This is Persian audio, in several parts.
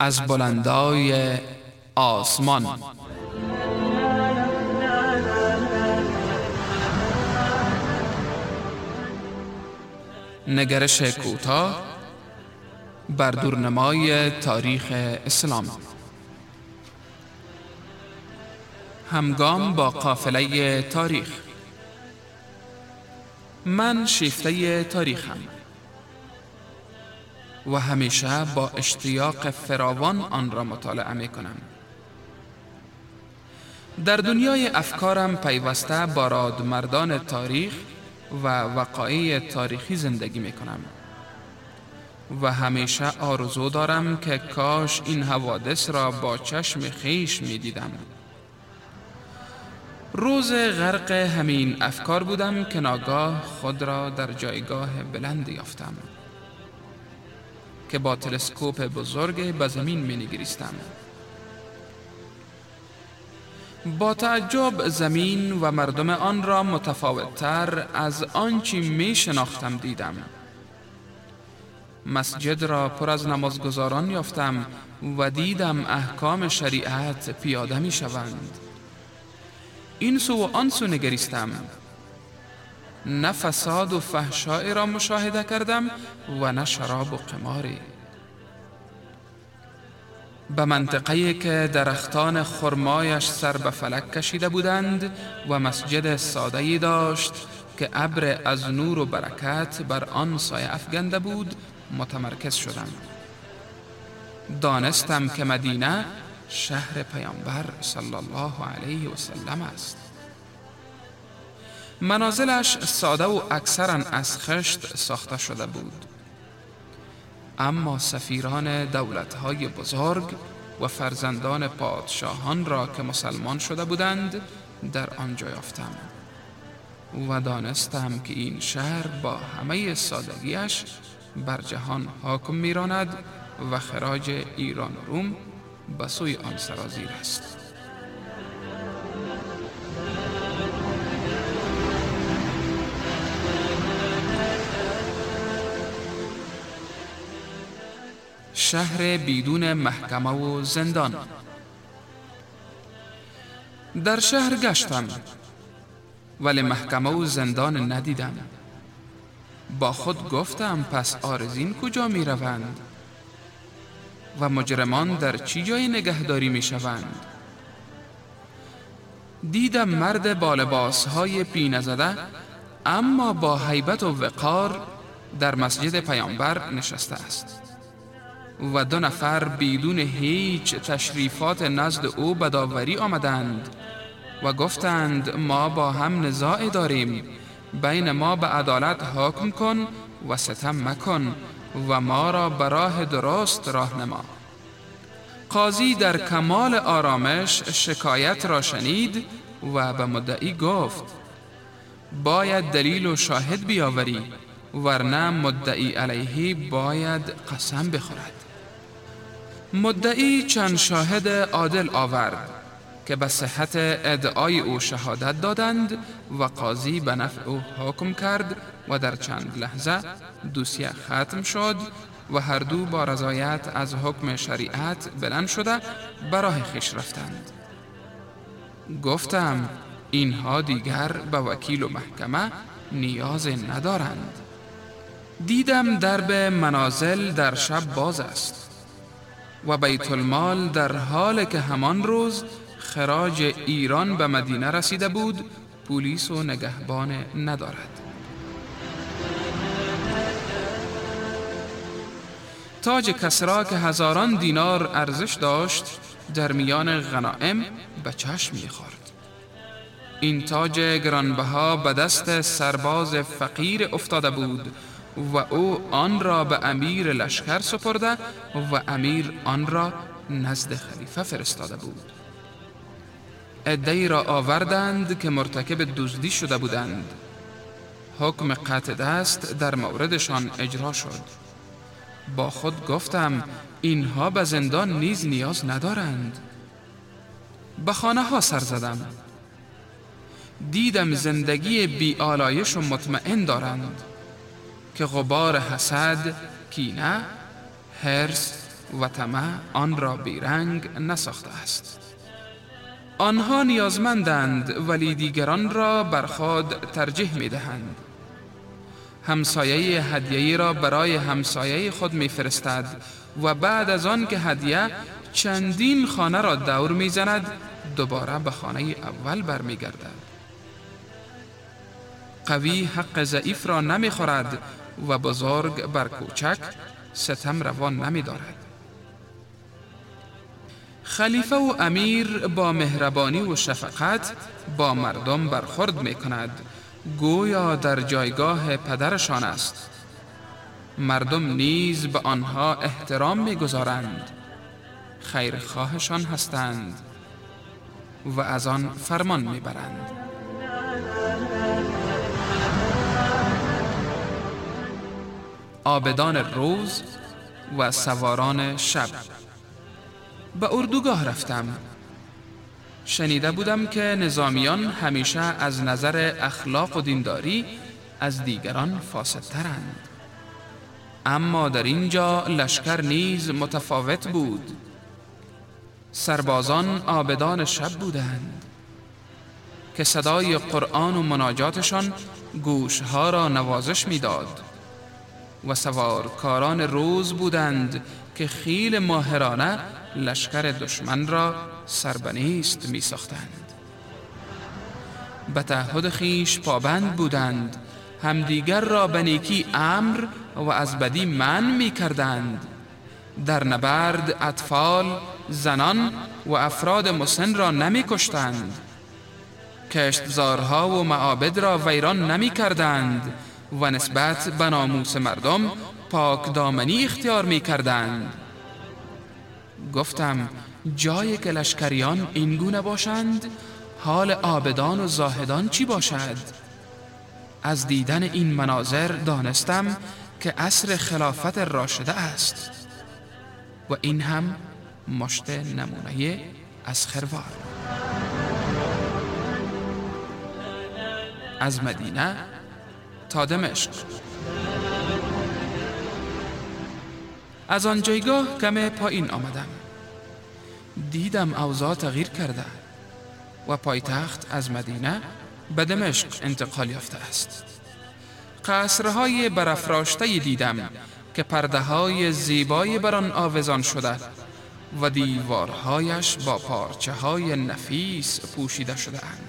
از بلندای آسمان. نگرش کوتاه بر دورنمای تاریخ اسلام. همگام با قافله تاریخ. من شیفته تاریخم. و همیشه با اشتیاق فراوان آن را مطالعه می کنم در دنیای افکارم پیوسته با مردان تاریخ و وقایع تاریخی زندگی می کنم و همیشه آرزو دارم که کاش این حوادث را با چشم خیش می دیدم روز غرق همین افکار بودم که ناگاه خود را در جایگاه بلند یافتم. که با تلسکوپ بزرگ به زمین می نگریستم با تعجب زمین و مردم آن را متفاوتتر از آنچه می شناختم دیدم. مسجد را پر از نمازگزاران یافتم و دیدم احکام شریعت پیاده می شوند این سو و آن سو نگریستم. نه فساد و فحشای را مشاهده کردم و نه شراب و قماری. به منطقه که درختان خرمایش سر به فلک کشیده بودند و مسجد ساده داشت که ابر از نور و برکت بر آن سایه افگنده بود متمرکز شدم. دانستم که مدینه شهر پیامبر صلی الله علیه و سلم است. منازلش ساده و اکثرا از خشت ساخته شده بود. اما سفیران دولتهای بزرگ و فرزندان پادشاهان را که مسلمان شده بودند در آنجا یافتم و دانستم که این شهر با همه سادگیش بر جهان حاکم میراند و خراج ایران و روم به سوی آن سرازیر است. شهر بیدون محکمه و زندان. در شهر گشتم ولی محکمه و زندان ندیدم. با خود گفتم پس آرزین کجا می روند؟ و مجرمان در چی جای نگهداری می شوند؟ دیدم مرد با لباس های پینه زده اما با حیبت و وقار در مسجد پیامبر نشسته است. و دو نفر بدون هیچ تشریفات نزد او بداوری آمدند و گفتند ما با هم نزاع داریم. بین ما به عدالت حکم کن و ستم مکن و ما را به راه درست راهنما. قاضی در کمال آرامش شکایت را شنید و به مدعی گفت باید دلیل و شاهد بیاوری ورنه مدعی علیه باید قسم بخورد. مدعی چند شاهد عادل آورد که به صحت ادعای او شهادت دادند و قاضی به نفع او حکم کرد و در چند لحظه دوسیه ختم شد و هر دو با رضایت از حکم شریعت بلند شده براه خیش رفتند. گفتم اینها دیگر به وکیل و محکمه نیاز ندارند. دیدم درب منازل در شب باز است. و بیت المال در حال که همان روز خراج ایران به مدینه رسیده بود پولیس و نگهبان ندارد. تاج کسرا که هزاران دینار ارزش داشت در میان غنائم به چشم می‌خورد. این تاج گرانبها به دست سرباز فقیر افتاده بود و او آن را به امیر لشکر سپرده و امیر آن را نزد خلیفه فرستاده بود. ادهی را آوردند که مرتکب دزدی شده بودند. حکم قطع دست در موردشان اجرا شد. با خود گفتم اینها به زندان نیز نیاز ندارند. به خانه ها سر زدم. دیدم زندگی بی آلایش و مطمئن دارند. که غبار حسد، کینه، هرس و طمع آن را بیرنگ نساخته است. آنها نیازمندند ولی دیگران را بر خود ترجیح می دهند همسایه هدیه را برای همسایه خود میفرستد و بعد از آن که هدیه چندین خانه را دور می‌زند دوباره به خانه اول برمیگردد. قوی حق ضعیف را نمی‌خورد و بزرگ بر کوچک ستم روان نمی دارد. خلیفه و امیر با مهربانی و شفقت با مردم برخورد می کند گویا در جایگاه پدرشان است. مردم نیز به آنها احترام می‌گذارند. خیرخواهشان هستند و از آن فرمان می‌برند. آبدان روز و سواران شب. به اردوگاه رفتم. شنیده بودم که نظامیان همیشه از نظر اخلاق و دینداری از دیگران فاسدترند. اما در اینجا لشکر نیز متفاوت بود. سربازان آبدان شب بودند. که صدای قرآن و مناجاتشان گوشها را نوازش می‌داد. و سوارکاران روز بودند که خیل ماهرانه لشکر دشمن را سربنیست می ساختند به تعهد خیش پابند بودند همدیگر را به نیکی امر و از بدی من می کردند در نبرد اطفال زنان و افراد مسن را نمی کشتند کشتزارها و معابد را ویران نمی کردند و نسبت به ناموس مردم پاک دامنی اختیار می کردند گفتم جای که لشکریان اینگونه باشند حال آبدان و زاهدان چی باشد؟ از دیدن این مناظر دانستم که عصر خلافت راشده است. و این هم مشت نمونه از خروار. از مدینه تا دمشق. از آن جایگاه کم پایین آمدم. دیدم اوضاع تغییر کرده و پایتخت از مدینه به دمشق انتقال یافته است. قصرهای برافراشته دیدم که پرده های زیبایی بر آن آویزان شده و دیوارهایش با پارچه های نفیس پوشیده شده اند.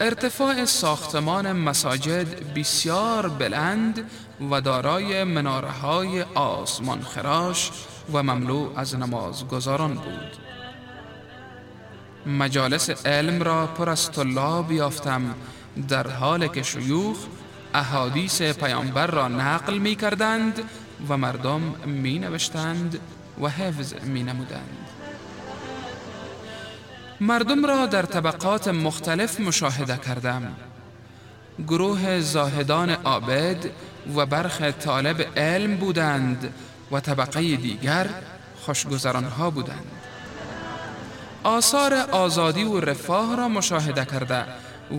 ارتفاع ساختمان مساجد بسیار بلند و دارای مناره های آسمان خراش و مملو از نمازگزاران بود. مجالس علم را پر از طلاب یافتم در حال که شیوخ احادیث پیامبر را نقل می کردند و مردم می نوشتند و حفظ می نمودند مردم را در طبقات مختلف مشاهده کردم. گروه زاهدان عابد و برخ طالب علم بودند و طبقه دیگر خوشگذرانها بودند. آثار آزادی و رفاه را مشاهده کرده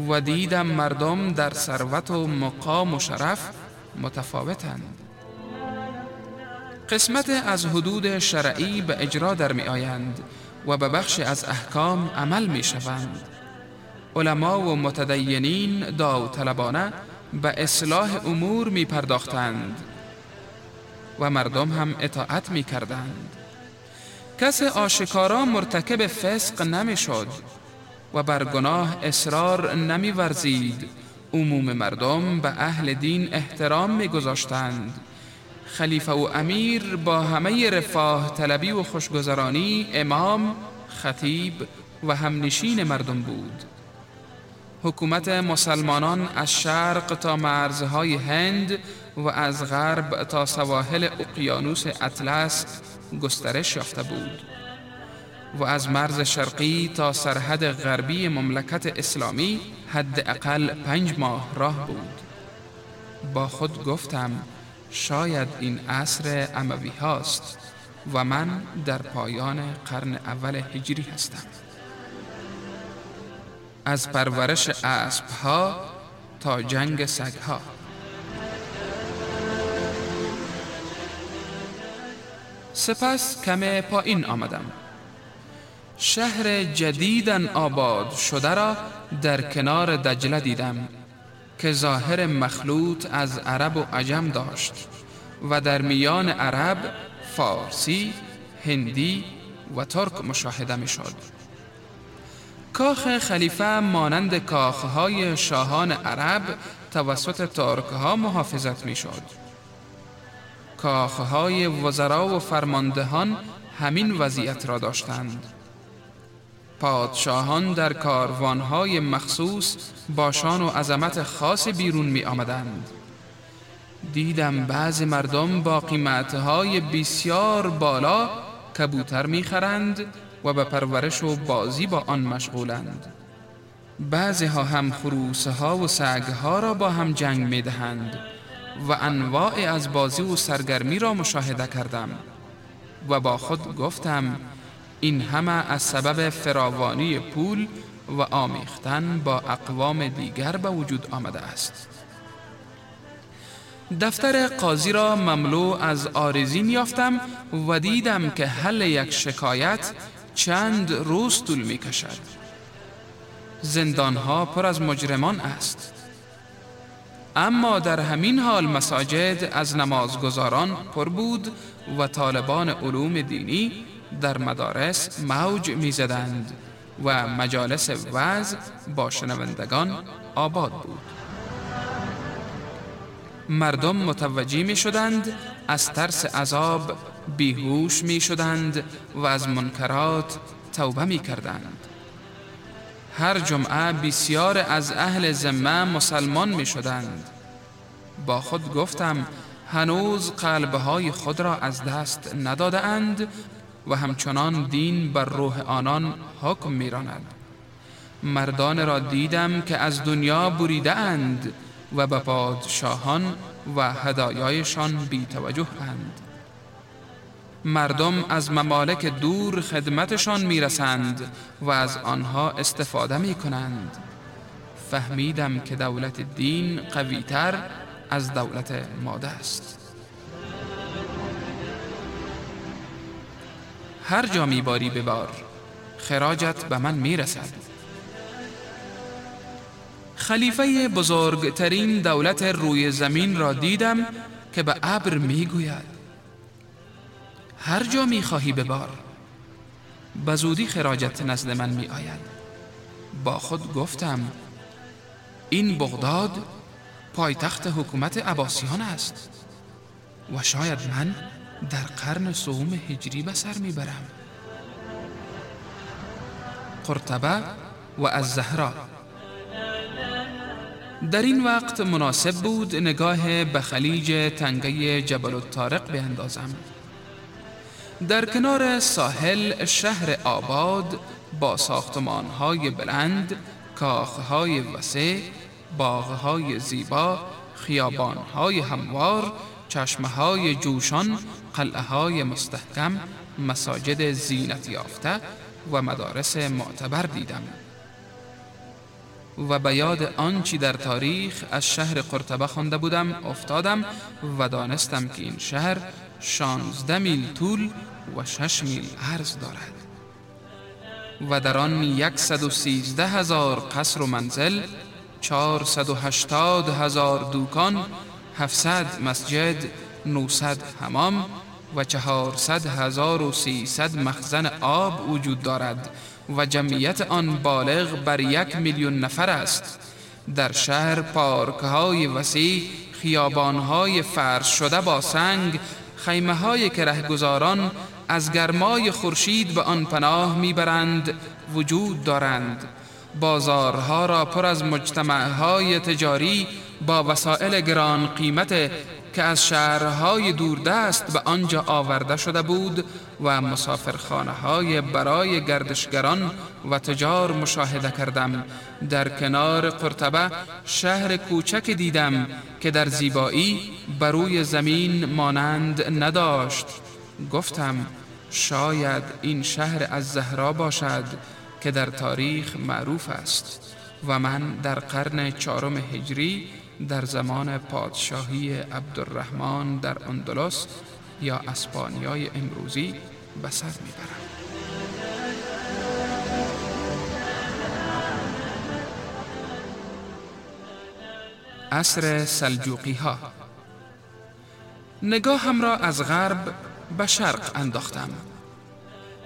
و دیدم مردم در ثروت و مقام و شرف متفاوتند. قسمت از حدود شرعی به اجرا در می آیند و به بخش از احکام عمل می شوند. علما و متدینین داوطلبانه به اصلاح امور می پرداختند و مردم هم اطاعت می کردند. کس آشکارا مرتکب فسق نمی شد و بر گناه اصرار نمی ورزید. عموم مردم به اهل دین احترام می گذاشتند. خلیفه و امیر با همه رفاه طلبی و خوشگذرانی امام، خطیب و همنشین مردم بود. حکومت مسلمانان از شرق تا مرزهای هند و از غرب تا سواحل اقیانوس اطلس گسترش یافته بود و از مرز شرقی تا سرحد غربی مملکت اسلامی حداقل پنج ماه راه بود. با خود گفتم شاید این عصر اموی هاست و من در پایان قرن اول هجری هستم. از پرورش اسب ها تا جنگ سگ ها سپس کم پایین آمدم. شهر جدیدن آباد شده را در کنار دجله دیدم. که ظاهر مخلوط از عرب و عجم داشت و در میان عرب فارسی، هندی و ترک مشاهده می شد. کاخ خلیفه مانند کاخهای شاهان عرب توسط ترک ها محافظت می شد. کاخهای وزرا و فرماندهان همین وضعیت را داشتند. پادشاهان در کاروانهای مخصوص با شان و عظمت خاص بیرون می آمدند. دیدم بعض مردم با قیمتهای بسیار بالا کبوتر می‌خرند و به پرورش و بازی با آن مشغولند بعضی ها هم خروسه ها و سگ ها را با هم جنگ می دهند و انواع از بازی و سرگرمی را مشاهده کردم و با خود گفتم این همه از سبب فراوانی پول و آمیختن با اقوام دیگر به وجود آمده است. دفتر قاضی را مملو از آرزین یافتم و دیدم که حل یک شکایت چند روز طول می کشد. زندانها پر از مجرمان است. اما در همین حال مساجد از نمازگزاران پر بود و طالبان علوم دینی در مدارس موج می‌زدند و مجالس وعظ با شنوندگان آباد بود. مردم متوجی می شدند از ترس عذاب بیهوش می شدند و از منکرات توبه می کردند هر جمعه بسیار از اهل زمه مسلمان می شدند با خود گفتم هنوز قلبهای خود را از دست نداده اند و همچنان دین بر روح آنان حکم میراند. مردان را دیدم که از دنیا بریده اند و به پادشاهان و هدایایشان بی توجه اند مردم از ممالک دور خدمتشان می‌رسند و از آنها استفاده می کنند فهمیدم که دولت دین قویتر از دولت ماده است. هر جا میباری ببار خراجت به من می‌رسد. خلیفه بزرگترین دولت روی زمین را دیدم که به ابر می‌گوید. هر جا می‌خواهی ببار به زودی خراجت نزد من می آید با خود گفتم این بغداد پایتخت حکومت عباسیان است و شاید من در قرن سوم هجری به سر می‌برم. قرطبه و از زهرا. در این وقت مناسب بود نگاه به خلیج تنگه جبل الطارق بیندازم. در کنار ساحل شهر آباد با ساختمانهای بلند کاخهای وسیع باغهای زیبا خیابانهای هموار چشمهای جوشان قلعه مستحکم مساجد زینت یافته و مدارس معتبر دیدم. و به یاد آنچی در تاریخ از شهر قرطبه خوانده بودم افتادم و دانستم که این شهر شانزده میل طول و شش میل عرض دارد. و در آن یکصد و سیزده هزار قصر و منزل چهارصد و هشتاد هزار دوکان هفتصد مسجد نوصد حمام و چهارصد هزار و سیصد مخزن آب وجود دارد و جمعیت آن بالغ بر یک میلیون نفر است. در شهر پارک های وسیع خیابان های فرش شده با سنگ خیمه های که رهگذاران از گرمای خورشید به آن پناه می‌برند وجود دارند. بازارها را پر از مجتمعهای تجاری با وسایل گران قیمت که از شهرهای دوردست به آنجا آورده شده بود و مسافرخانه های برای گردشگران و تجار مشاهده کردم. در کنار قرطبه شهر کوچک دیدم که در زیبایی بروی زمین مانند نداشت. گفتم شاید این شهر از زهرا باشد که در تاریخ معروف است و من در قرن چهارم هجری در زمان پادشاهی عبدالرحمن در اندلس یا اسپانیای امروزی به سر عصر سلجوقی ها نگاهم را از غرب به شرق انداختم.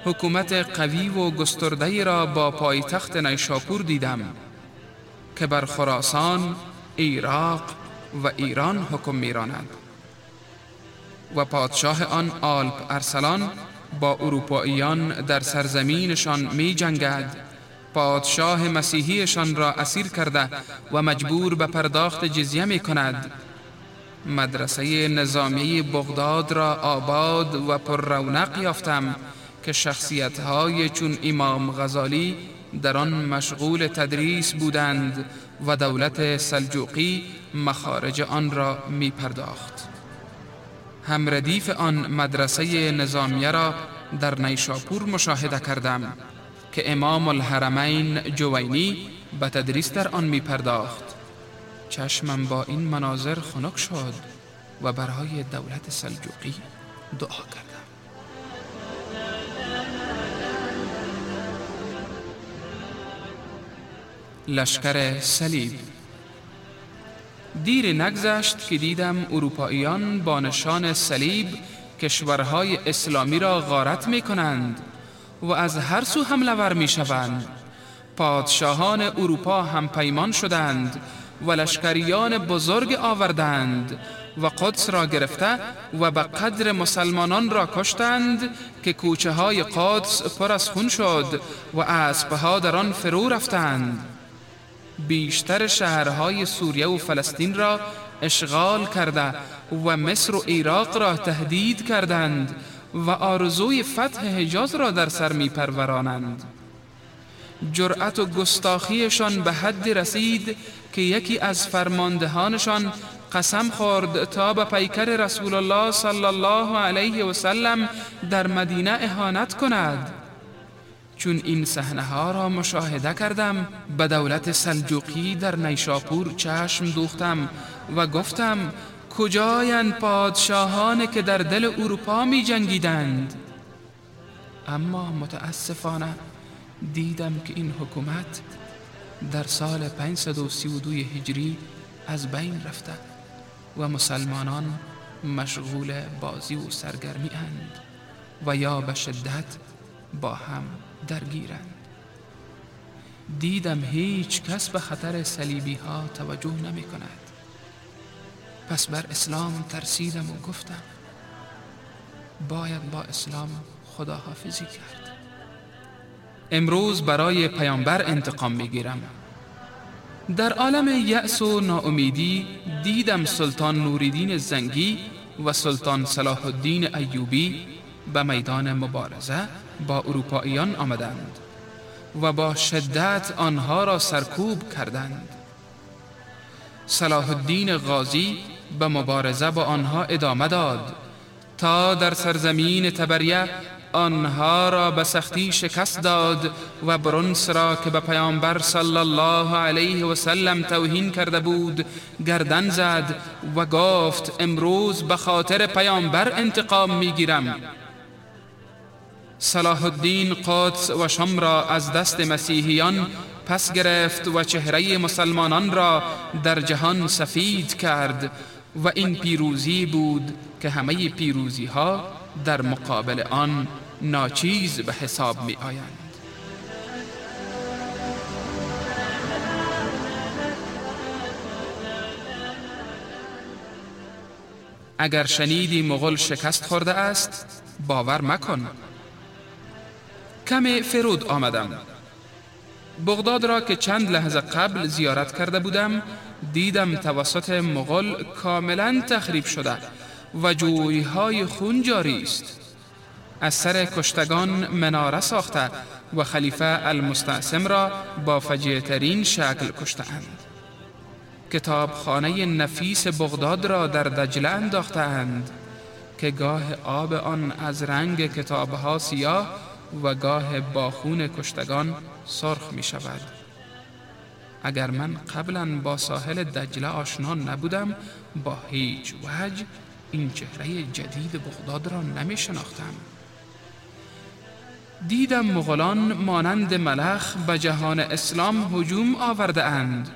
حکومت قوی و گسترده را با پایتخت نیشاپور دیدم که بر خراسان، عراق و ایران حکم میراند. و پادشاه آن آلپ ارسلان با اروپاییان در سرزمینشان می جنگد پادشاه مسیحیشان را اسیر کرده و مجبور به پرداخت جزیه می کند مدرسه نظامی بغداد را آباد و پر رونق یافتم که شخصیت های چون امام غزالی در آن مشغول تدریس بودند و دولت سلجوقی مخارج آن را می پرداخت هم ردیف آن مدرسه نظامیه را در نیشاپور مشاهده کردم که امام الحرمین جوینی به تدریس در آن می پرداخت چشمم با این مناظر خنک شد و برای دولت سلجوقی دعا کردم لشکر صلیب. دیر نگذشت که دیدم اروپاییان با نشان صلیب کشورهای اسلامی را غارت می کنند و از هر سو حمله ور می شوند پادشاهان اروپا هم پیمان شدند و لشکریان بزرگ آوردند و قدس را گرفته و به قدر مسلمانان را کشتند که کوچه های قدس پر از خون شد و اسبها در آن فرو رفتند. بیشتر شهرهای سوریه و فلسطین را اشغال کرده و مصر و عراق را تهدید کردند و آرزوی فتح حجاز را در سر می پرورانند جرأت و گستاخیشان به حد رسید که یکی از فرماندهانشان قسم خورد تا به پیکر رسول الله صلی الله علیه و سلم در مدینه اهانت کند. چون این صحنه ها را مشاهده کردم به دولت سلجوقی در نیشاپور چشم دوختم و گفتم کجایند پادشاهان که در دل اروپا می جنگیدند اما متاسفانه دیدم که این حکومت در سال 532 هجری از بین رفته و مسلمانان مشغول بازی و سرگرمی اند و یا به شدت با هم درگیرند. دیدم هیچ کس به خطر صلیبی ها توجه نمی کند. پس بر اسلام ترسیدم و گفتم باید با اسلام خداحافظی کرد. امروز برای پیامبر انتقام می‌گیرم. در عالم یأس و ناامیدی دیدم سلطان نوریدین زنگی و سلطان صلاح الدین ایوبی به میدان مبارزه با اروپاییان آمدند و با شدت آنها را سرکوب کردند. صلاح الدین غازی به مبارزه با آنها ادامه داد تا در سرزمین تبریه آنها را به سختی شکست داد و برونس را که به پیامبر صلی الله علیه و سلم توهین کرده بود گردن زد و گفت امروز به خاطر پیامبر انتقام می‌گیرم. صلاح الدین قدس و شم را از دست مسیحیان پس گرفت و چهره مسلمانان را در جهان سفید کرد و این پیروزی بود که همه پیروزی ها در مقابل آن ناچیز به حساب می آیند اگر شنیدی مغل شکست خورده است باور مکن کم فرود آمدم. بغداد را که چند لحظه قبل زیارت کرده بودم دیدم توسط مغل کاملا تخریب شده و جویهای خون جاری است. از سر کشتگان مناره ساخته و خلیفه المستعصم را با فجیه شکل کشتهاند. کتابخانه نفیس بغداد را در دجله انداختند که گاه آب آن از رنگ کتابها سیاه و گاه با خون کشتگان سرخ می شود. اگر من قبلا با ساحل دجله آشنا نبودم با هیچ وجه این چهره جدید بغداد را نمی شناختم. دیدم مغولان مانند ملخ به جهان اسلام هجوم آورده اند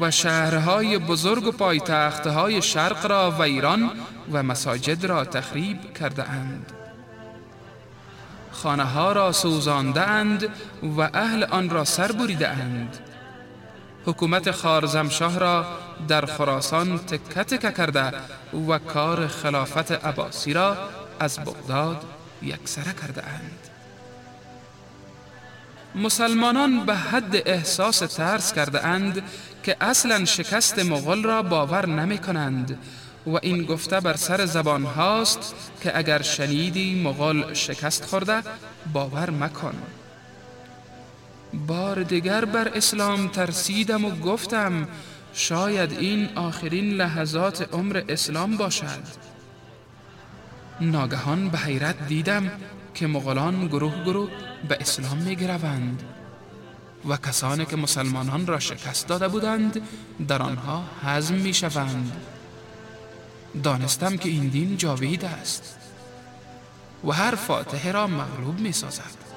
و شهرهای بزرگ و پایتختهای شرق را و ایران و مساجد را تخریب کرده اند. خانه ها را سوزانده اند و اهل آن را سر بریده اند حکومت خارزمشاه را در خراسان تکه تکه کرده و کار خلافت عباسی را از بغداد یکسره کرده اند مسلمانان به حد احساس ترس کرده اند که اصلا شکست مغول را باور نمی کنند و این گفته بر سر زبان هاست که اگر شنیدی مغول شکست خورده باور مکن. بار دیگر بر اسلام ترسیدم و گفتم شاید این آخرین لحظات عمر اسلام باشد. ناگهان به حیرت دیدم که مغولان گروه گروه به اسلام می گروند و کسانی که مسلمانان را شکست داده بودند در آنها حزم می شوند دانستم که این دین جاوید است و هر فاتحه را مغلوب می سازد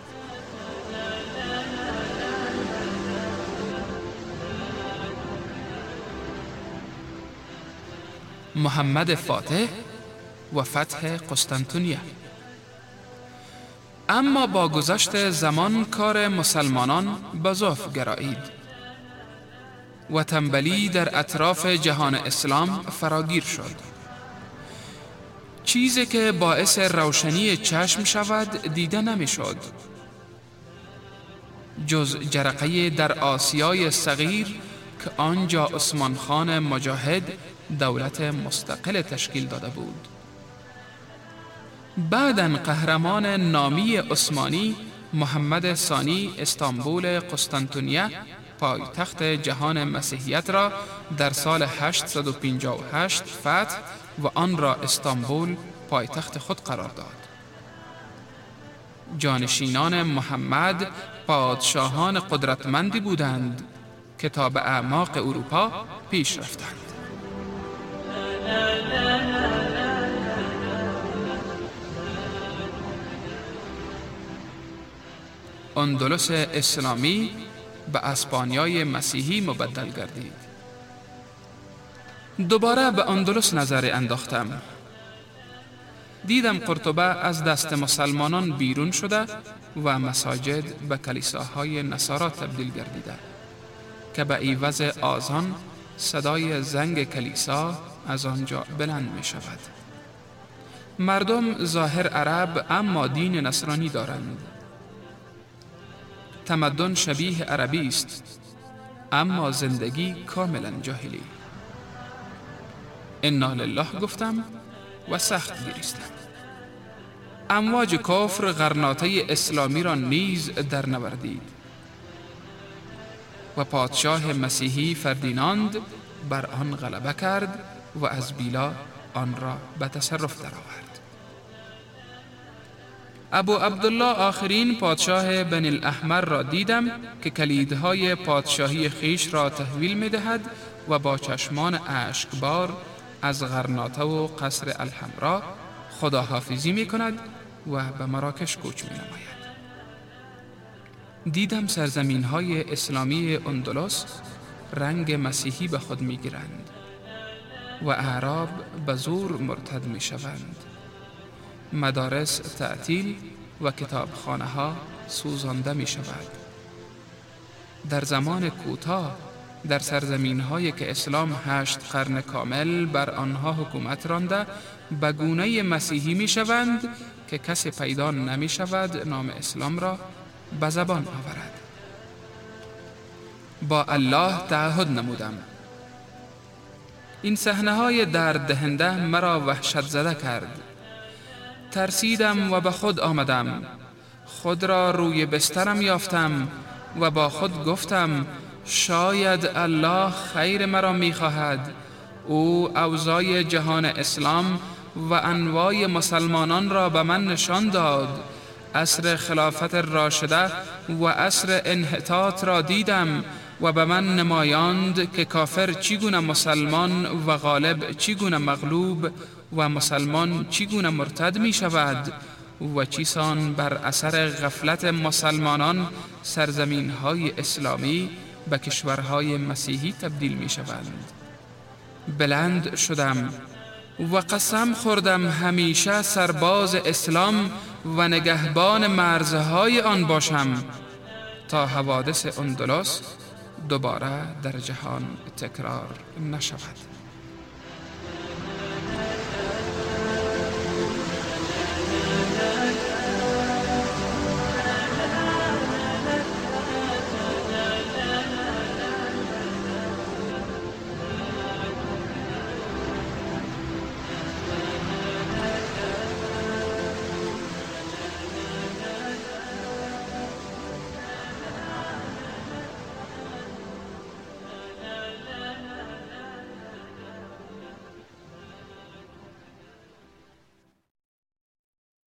محمد فاتح و فتح قسطنطنیه. اما با گذشت زمان کار مسلمانان ضعف گرایید و تنبلی در اطراف جهان اسلام فراگیر شد. چیزی که باعث روشنی چشم شود دیده نمی‌شد. جز جرقه در آسیای صغیر که آنجا عثمان خان مجاهد دولت مستقل تشکیل داده بود. بعدا قهرمان نامی عثمانی محمد ثانی استانبول قسطنطنیه پایتخت جهان مسیحیت را در سال 858 فتح و آن را استانبول پایتخت خود قرار داد. جانشینان محمد پادشاهان قدرتمندی بودند که تا به اعماق اروپا پیش رفتند. اندلس اسلامی به اسپانیای مسیحی مبدل گردید. دوباره به اندلس نظر انداختم. دیدم قرطبه از دست مسلمانان بیرون شده و مساجد به کلیساهای نصارا تبدیل گردیده که به ایوز آزان صدای زنگ کلیسا از آنجا بلند می شود. مردم ظاهر عرب اما دین نصرانی دارند. تمدن شبیه عربی است اما زندگی کاملا جاهلی. انا لله گفتم و سخت گریستم. امواج کفر غرناطه اسلامی را نیز در نوردید و پادشاه مسیحی فردیناند بر آن غلبه کرد و از بیلا آن را به تصرف درآورد. ابو عبدالله آخرین پادشاه بن الاحمر را دیدم که کلیدهای پادشاهی خیش را تحویل می دهد و با چشمان اشکبار از غرناطه و قصر الحمرا خداحافظی می کند و به مراکش کوچ می نماید. دیدم سرزمین های اسلامی اندلس رنگ مسیحی به خود می گیرند و اعراب به زور مرتد می شوند. مدارس تعطیل و کتابخانه ها سوزانده می شود. در زمان کوتاه در سرزمین هایی که اسلام هشت قرن کامل بر آنها حکومت رانده به گونه مسیحی می شوند که کسی پیدا نمی شود نام اسلام را به زبان آورد. با الله تعهد نمودم. این صحنه های درد دهنده مرا وحشت زده کرد. ترسیدم و به خود آمدم. خود را روی بسترم یافتم و با خود گفتم شاید الله خیر مرا می‌خواهد. او اوضای جهان اسلام و انواع مسلمانان را به من نشان داد. عصر خلافت راشده و عصر انحطاط را دیدم و به من نمایاند که کافر چگونه مسلمان و غالب چگونه مغلوب و مسلمان چگونه مرتد می شود و چیسان بر اثر غفلت مسلمانان سرزمین های اسلامی به کشورهای مسیحی تبدیل می شوند. بلند شدم و قسم خوردم همیشه سرباز اسلام و نگهبان مرزهای آن باشم تا حوادث اندلس دوباره در جهان تکرار نشود.